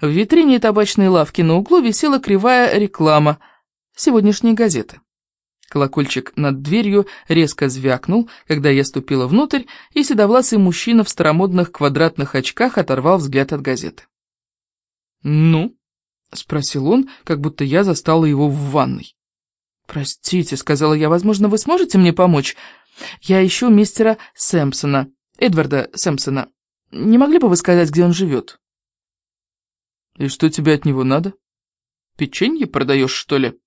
В витрине табачной лавки на углу висела кривая реклама сегодняшней газеты. Колокольчик над дверью резко звякнул, когда я ступила внутрь, и седовласый мужчина в старомодных квадратных очках оторвал взгляд от газеты. «Ну?» — спросил он, как будто я застала его в ванной. «Простите», — сказала я, — «возможно, вы сможете мне помочь? Я ищу мистера Сэмпсона, Эдварда Сэмпсона. Не могли бы вы сказать, где он живет?» «И что тебе от него надо? Печенье продаешь, что ли?»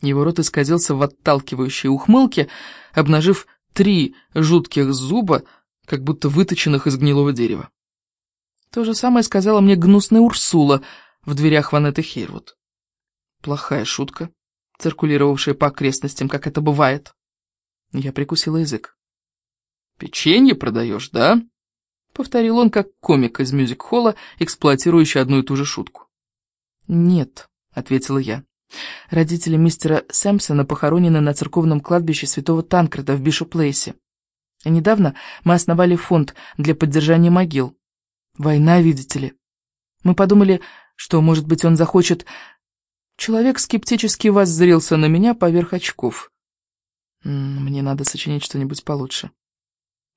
Его рот исказился в отталкивающей ухмылке, обнажив три жутких зуба, как будто выточенных из гнилого дерева. То же самое сказала мне гнусная Урсула в дверях Ванетты Хейрвуд. Плохая шутка, циркулировавшая по окрестностям, как это бывает. Я прикусила язык. «Печенье продаешь, да?» — повторил он, как комик из мюзик-холла, эксплуатирующий одну и ту же шутку. «Нет», — ответила я. Родители мистера Сэмпсона похоронены на церковном кладбище святого Танкреда в Бишоп-Плейсе. А недавно мы основали фонд для поддержания могил. Война, видите ли. Мы подумали, что, может быть, он захочет... Человек скептически воззрился на меня поверх очков. Мне надо сочинить что-нибудь получше.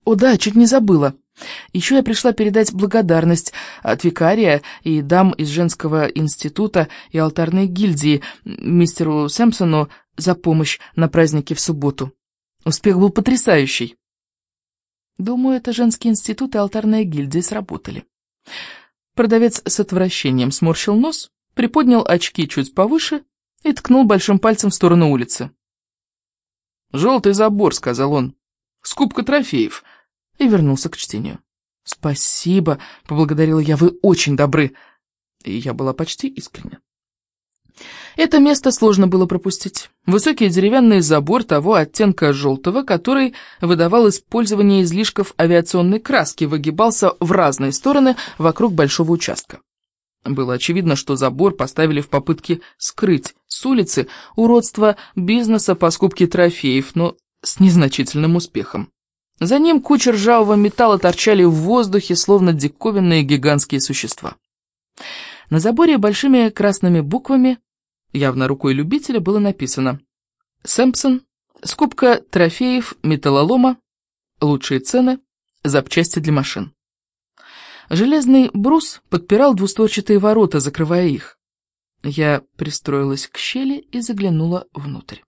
О да, чуть не забыла. Еще я пришла передать благодарность от викария и дам из женского института и алтарной гильдии мистеру Сэмпсону за помощь на празднике в субботу. Успех был потрясающий. Думаю, это женский институт и алтарная гильдия сработали. Продавец с отвращением сморщил нос, приподнял очки чуть повыше и ткнул большим пальцем в сторону улицы. «Желтый забор», — сказал он. «Скупка трофеев» и вернулся к чтению. «Спасибо», — поблагодарила я, — «вы очень добры». И я была почти искренне. Это место сложно было пропустить. Высокий деревянный забор того оттенка желтого, который выдавал использование излишков авиационной краски, выгибался в разные стороны вокруг большого участка. Было очевидно, что забор поставили в попытке скрыть с улицы уродство бизнеса по скупке трофеев, но с незначительным успехом. За ним куча ржавого металла торчали в воздухе, словно диковинные гигантские существа. На заборе большими красными буквами, явно рукой любителя, было написано «Сэмпсон, скупка трофеев металлолома, лучшие цены, запчасти для машин». Железный брус подпирал двустворчатые ворота, закрывая их. Я пристроилась к щели и заглянула внутрь.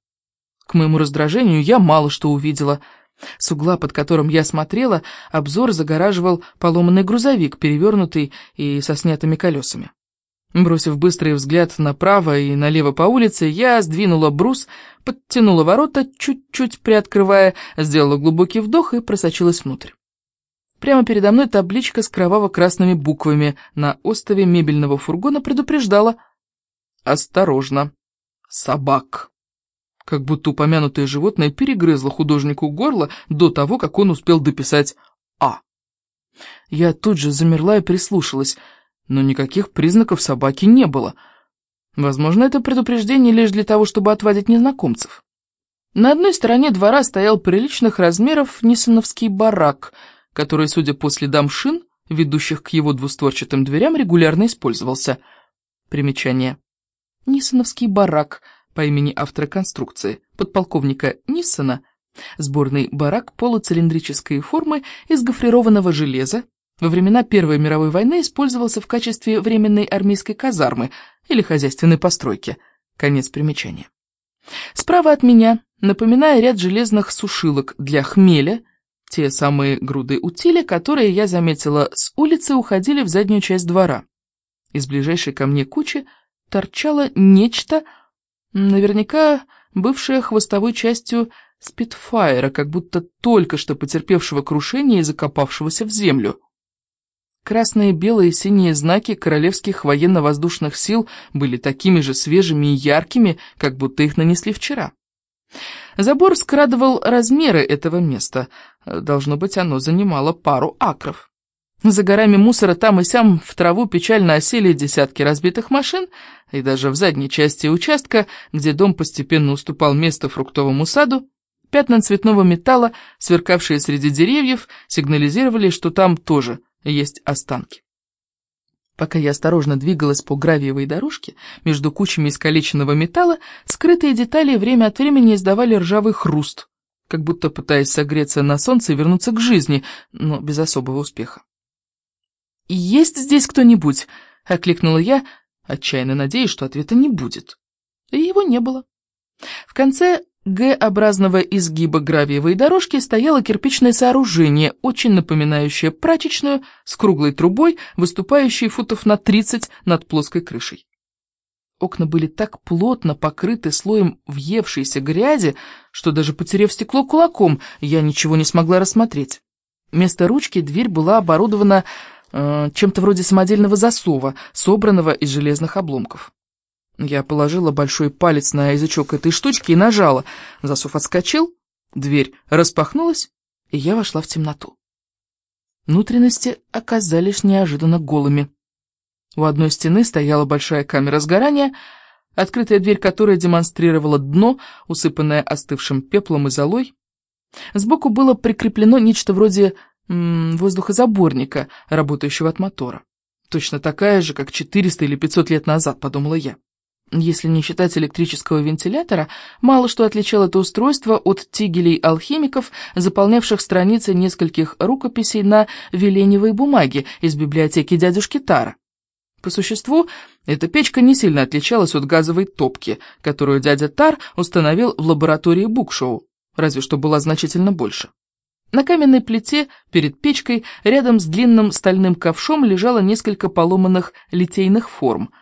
К моему раздражению я мало что увидела — с угла, под которым я смотрела, обзор загораживал поломанный грузовик, перевернутый и со снятыми колесами. Бросив быстрый взгляд направо и налево по улице, я сдвинула брус, подтянула ворота, чуть-чуть приоткрывая, сделала глубокий вдох и просочилась внутрь. Прямо передо мной табличка с кроваво-красными буквами на остове мебельного фургона предупреждала «Осторожно! Собак!» Как будто упомянутое животное перегрызло художнику горло до того, как он успел дописать «А». Я тут же замерла и прислушалась, но никаких признаков собаки не было. Возможно, это предупреждение лишь для того, чтобы отводить незнакомцев. На одной стороне двора стоял приличных размеров ниссоновский барак, который, судя по следам шин, ведущих к его двустворчатым дверям, регулярно использовался. Примечание. Ниссоновский барак — по имени автора конструкции, подполковника Ниссона, сборный барак полуцилиндрической формы из гофрированного железа, во времена Первой мировой войны использовался в качестве временной армейской казармы или хозяйственной постройки. Конец примечания. Справа от меня, напоминая ряд железных сушилок для хмеля, те самые груды утиля, которые я заметила с улицы, уходили в заднюю часть двора. Из ближайшей ко мне кучи торчало нечто, Наверняка бывшая хвостовой частью спитфайра, как будто только что потерпевшего крушение и закопавшегося в землю. Красные, белые и синие знаки королевских военно-воздушных сил были такими же свежими и яркими, как будто их нанесли вчера. Забор скрадывал размеры этого места. Должно быть, оно занимало пару акров. За горами мусора там и сям в траву печально осели десятки разбитых машин, и даже в задней части участка, где дом постепенно уступал место фруктовому саду, пятна цветного металла, сверкавшие среди деревьев, сигнализировали, что там тоже есть останки. Пока я осторожно двигалась по гравиевой дорожке, между кучами искалеченного металла, скрытые детали время от времени издавали ржавый хруст, как будто пытаясь согреться на солнце и вернуться к жизни, но без особого успеха. «Есть здесь кто-нибудь?» — окликнула я, отчаянно надеясь, что ответа не будет. И его не было. В конце Г-образного изгиба гравиевой дорожки стояло кирпичное сооружение, очень напоминающее прачечную, с круглой трубой, выступающей футов на 30 над плоской крышей. Окна были так плотно покрыты слоем въевшейся грязи, что даже потеряв стекло кулаком, я ничего не смогла рассмотреть. Вместо ручки дверь была оборудована э, чем-то вроде самодельного засова, собранного из железных обломков. Я положила большой палец на язычок этой штучки и нажала. Засов отскочил, дверь распахнулась, и я вошла в темноту. Внутренности оказались неожиданно голыми. У одной стены стояла большая камера сгорания, открытая дверь которой демонстрировала дно, усыпанное остывшим пеплом и золой. Сбоку было прикреплено нечто вроде воздухозаборника, работающего от мотора. Точно такая же, как 400 или 500 лет назад, подумала я. Если не считать электрического вентилятора, мало что отличало это устройство от тигелей алхимиков, заполнявших страницы нескольких рукописей на веленевой бумаге из библиотеки дядюшки Тара. По существу, эта печка не сильно отличалась от газовой топки, которую дядя Тар установил в лаборатории Букшоу, разве что была значительно больше. На каменной плите перед печкой рядом с длинным стальным ковшом лежало несколько поломанных литейных форм –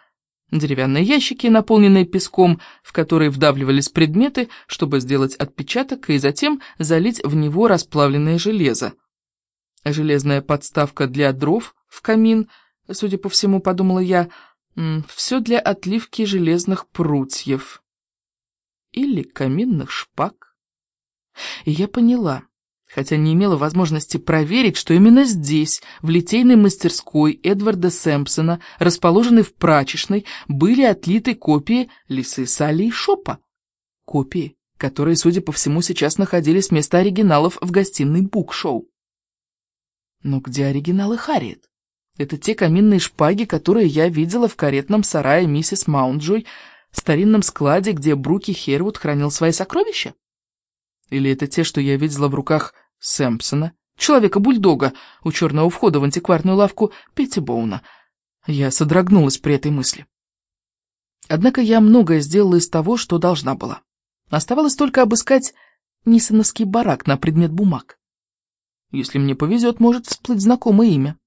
Деревянные ящики, наполненные песком, в которые вдавливались предметы, чтобы сделать отпечаток и затем залить в него расплавленное железо. Железная подставка для дров в камин, судя по всему, подумала я, все для отливки железных прутьев. Или каминных шпаг. И я поняла, хотя не имела возможности проверить, что именно здесь, в литейной мастерской Эдварда Сэмпсона, расположенной в прачечной, были отлиты копии Лисы Салли и Шопа. Копии, которые, судя по всему, сейчас находились вместо оригиналов в гостиной Букшоу. Но где оригиналы Харриет? Это те каминные шпаги, которые я видела в каретном сарае миссис Маунджой, старинном складе, где Бруки Хервуд хранил свои сокровища? Или это те, что я видела в руках Сэмпсона, человека-бульдога, у черного входа в антикварную лавку Петтибоуна. Я содрогнулась при этой мысли. Однако я многое сделала из того, что должна была. Оставалось только обыскать Нисоновский барак на предмет бумаг. Если мне повезет, может всплыть знакомое имя.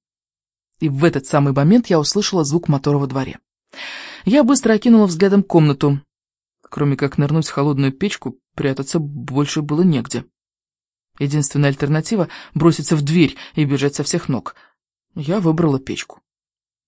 И в этот самый момент я услышала звук мотора во дворе. Я быстро окинула взглядом комнату. Кроме как нырнуть в холодную печку, прятаться больше было негде. Единственная альтернатива — броситься в дверь и бежать со всех ног. Я выбрала печку.